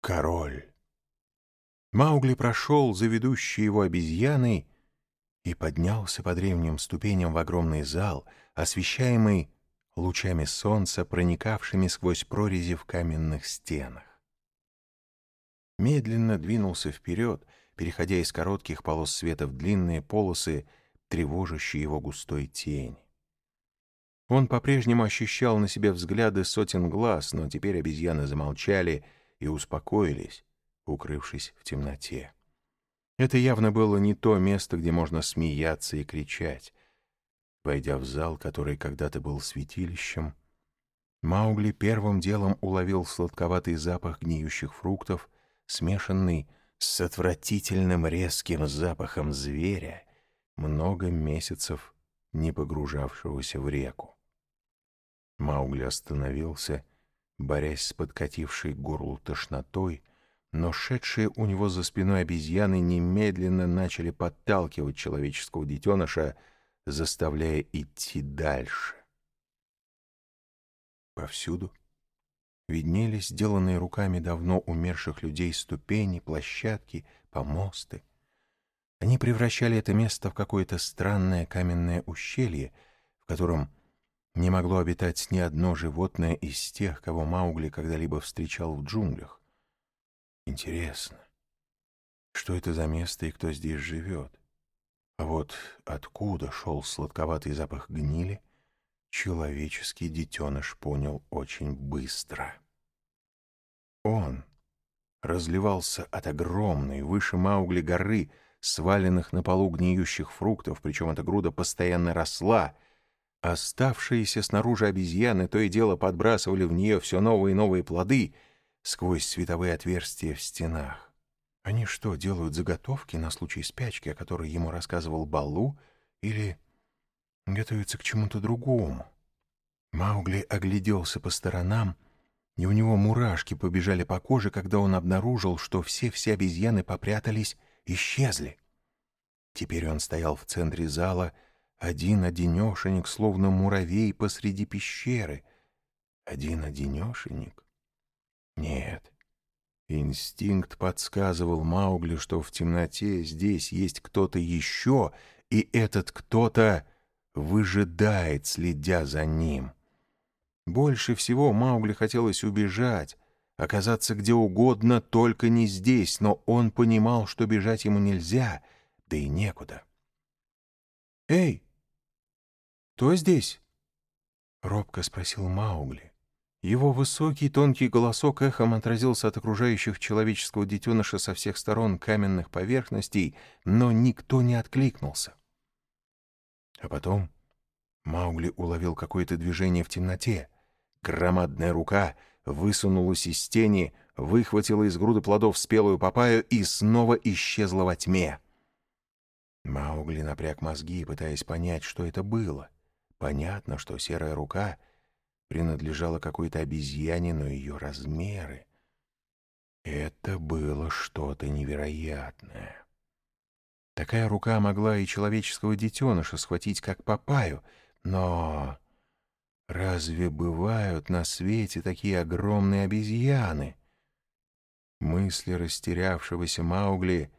король. Маугли прошел за ведущей его обезьяной и поднялся по древним ступеням в огромный зал, освещаемый лучами солнца, проникавшими сквозь прорези в каменных стенах. Медленно двинулся вперед, переходя из коротких полос света в длинные полосы, тревожащие его густой тень. Он по-прежнему ощущал на себе взгляды сотен глаз, но теперь обезьяны замолчали и успокоились, укрывшись в темноте. Это явно было не то место, где можно смеяться и кричать. Войдя в зал, который когда-то был святилищем, Маугли первым делом уловил сладковатый запах гниющих фруктов, смешанный с отвратительным резким запахом зверя, много месяцев не погружавшегося в реку. Маугли остановился, борясь с подкатившей горлу тошнотой, но шедшие у него за спиной обезьяны немедленно начали подталкивать человеческого детеныша, заставляя идти дальше. Повсюду виднелись сделанные руками давно умерших людей ступени, площадки, помосты. Они превращали это место в какое-то странное каменное ущелье, в котором не могло обитать ни одно животное из тех, кого Маугли когда-либо встречал в джунглях. Интересно, что это за место и кто здесь живет? А вот откуда шел сладковатый запах гнили, человеческий детеныш понял очень быстро. Он разливался от огромной, выше Маугли горы, сваленных на полу гниющих фруктов, причем эта груда постоянно росла — Оставшиеся снаружи обезьяны то и дело подбрасывали в нее все новые и новые плоды сквозь световые отверстия в стенах. Они что, делают заготовки на случай спячки, о которой ему рассказывал Балу, или готовятся к чему-то другому? Маугли огляделся по сторонам, и у него мурашки побежали по коже, когда он обнаружил, что все-все обезьяны попрятались, исчезли. Теперь он стоял в центре зала — один-одинешенек, словно муравей посреди пещеры. Один-одинешенек? Нет. Инстинкт подсказывал Маугли, что в темноте здесь есть кто-то еще, и этот кто-то выжидает, следя за ним. Больше всего Маугли хотелось убежать, оказаться где угодно, только не здесь, но он понимал, что бежать ему нельзя, да и некуда. «Эй!» «Кто здесь?» — робко спросил Маугли. Его высокий тонкий голосок эхом отразился от окружающих человеческого детеныша со всех сторон каменных поверхностей, но никто не откликнулся. А потом Маугли уловил какое-то движение в темноте. Громадная рука высунулась из тени, выхватила из груды плодов спелую папаю и снова исчезла во тьме. Маугли напряг мозги, пытаясь понять, что это было — Понятно, что серая рука принадлежала какой-то обезьяне, но ее размеры... Это было что-то невероятное. Такая рука могла и человеческого детеныша схватить как папаю, но разве бывают на свете такие огромные обезьяны? Мысли растерявшегося Маугли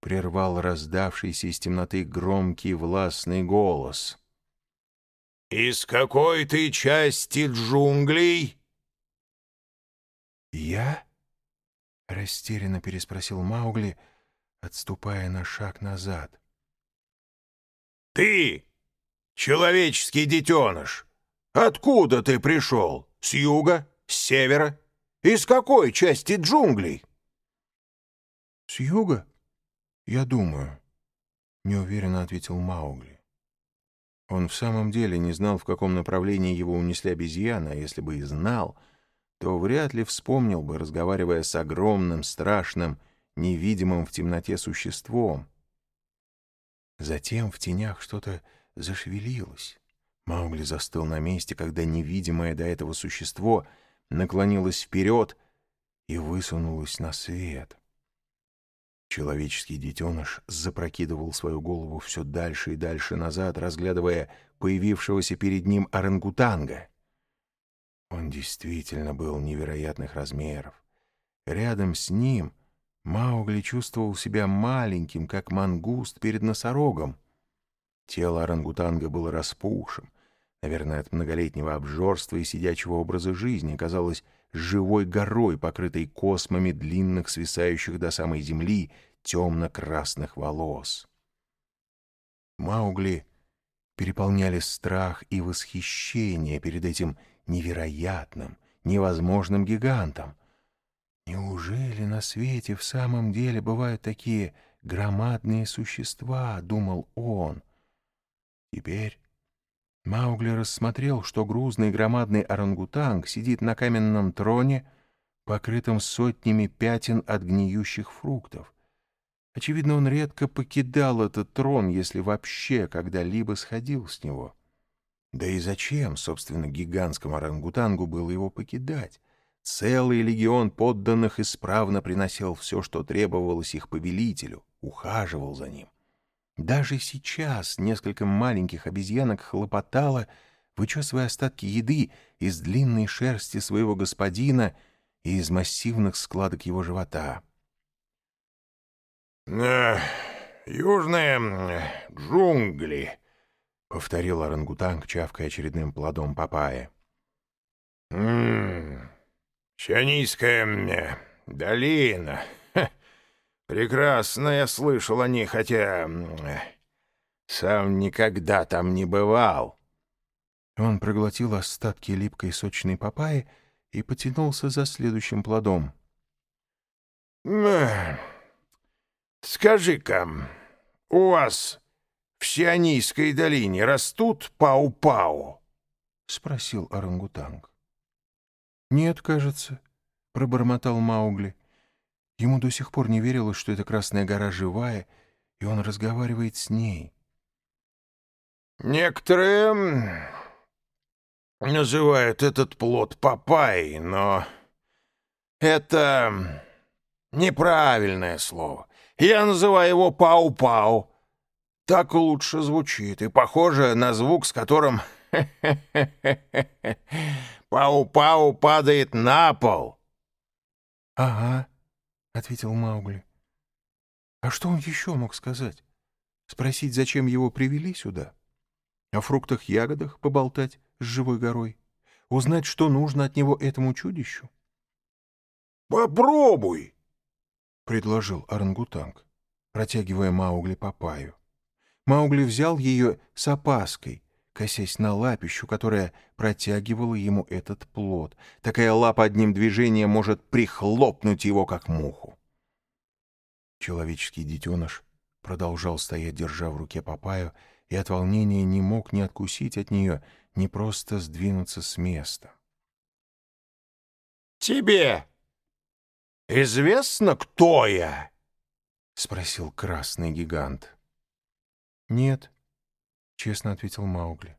прервал раздавшийся из темноты громкий властный голос — «Из какой ты части джунглей?» «Я?» — растерянно переспросил Маугли, отступая на шаг назад. «Ты, человеческий детеныш, откуда ты пришел? С юга? С севера? Из какой части джунглей?» «С юга, я думаю», — неуверенно ответил Маугли. Он в самом деле не знал, в каком направлении его унесли обезьяны, а если бы и знал, то вряд ли вспомнил бы, разговаривая с огромным, страшным, невидимым в темноте существом. Затем в тенях что-то зашевелилось. Маугли застыл на месте, когда невидимое до этого существо наклонилось вперед и высунулось на свет. Человеческий детеныш запрокидывал свою голову все дальше и дальше назад, разглядывая появившегося перед ним орангутанга. Он действительно был невероятных размеров. Рядом с ним Маугли чувствовал себя маленьким, как мангуст перед носорогом. Тело орангутанга было распухшим, наверное, от многолетнего обжорства и сидячего образа жизни, казалось живой горой, покрытой космами длинных, свисающих до самой земли, темно-красных волос. Маугли переполняли страх и восхищение перед этим невероятным, невозможным гигантом. «Неужели на свете в самом деле бывают такие громадные существа?» — думал он. Теперь Маугли рассмотрел, что грузный громадный орангутанг сидит на каменном троне, покрытом сотнями пятен от гниющих фруктов. Очевидно, он редко покидал этот трон, если вообще когда-либо сходил с него. Да и зачем, собственно, гигантскому орангутангу было его покидать? Целый легион подданных исправно приносил все, что требовалось их повелителю, ухаживал за ним. Даже сейчас несколько маленьких обезьянок хлопотало, вычесывая остатки еды из длинной шерсти своего господина и из массивных складок его живота. «Э, «Южные джунгли», — повторил орангутанг, чавкая очередным плодом папайи. «М-м, Сионийская долина. Прекрасно я слышал о ней, хотя сам никогда там не бывал». Он проглотил остатки липкой сочной папайи и потянулся за следующим плодом. «Скажи-ка, у вас в Сионийской долине растут пау-пау?» — спросил орангутанг. «Нет, кажется», — пробормотал Маугли. Ему до сих пор не верилось, что эта Красная гора живая, и он разговаривает с ней. «Некоторые называют этот плод папайей, но это неправильное слово. Я называю его пау-пау. Так лучше звучит и похоже на звук, с которым пау-пау падает на пол. — Ага, — ответил Маугли. — А что он еще мог сказать? Спросить, зачем его привели сюда? О фруктах-ягодах поболтать с живой горой? Узнать, что нужно от него этому чудищу? — Попробуй! — предложил орангутанг, протягивая Маугли папаю. Маугли взял ее с опаской, косясь на лапищу, которая протягивала ему этот плод. Такая лапа одним движением может прихлопнуть его, как муху. Человеческий детеныш продолжал стоять, держа в руке папаю, и от волнения не мог ни откусить от нее, ни просто сдвинуться с места. «Тебе известно, кто я?» — спросил красный гигант. «Нет», — честно ответил Маугли.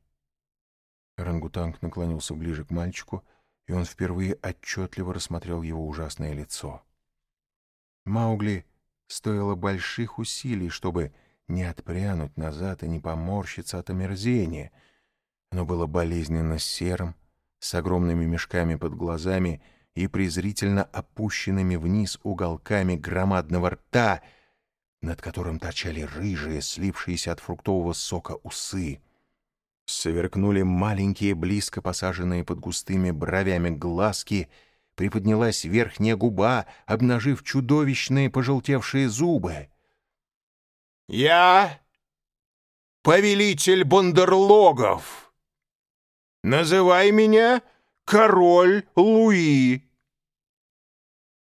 Орангутанг наклонился ближе к мальчику, и он впервые отчетливо рассмотрел его ужасное лицо. Маугли стоило больших усилий, чтобы не отпрянуть назад и не поморщиться от омерзения. Оно было болезненно серым, с огромными мешками под глазами и презрительно опущенными вниз уголками громадного рта — над которым торчали рыжие, слипшиеся от фруктового сока усы. Сверкнули маленькие, близко посаженные под густыми бровями глазки, приподнялась верхняя губа, обнажив чудовищные пожелтевшие зубы. «Я повелитель бандерлогов. Называй меня король Луи».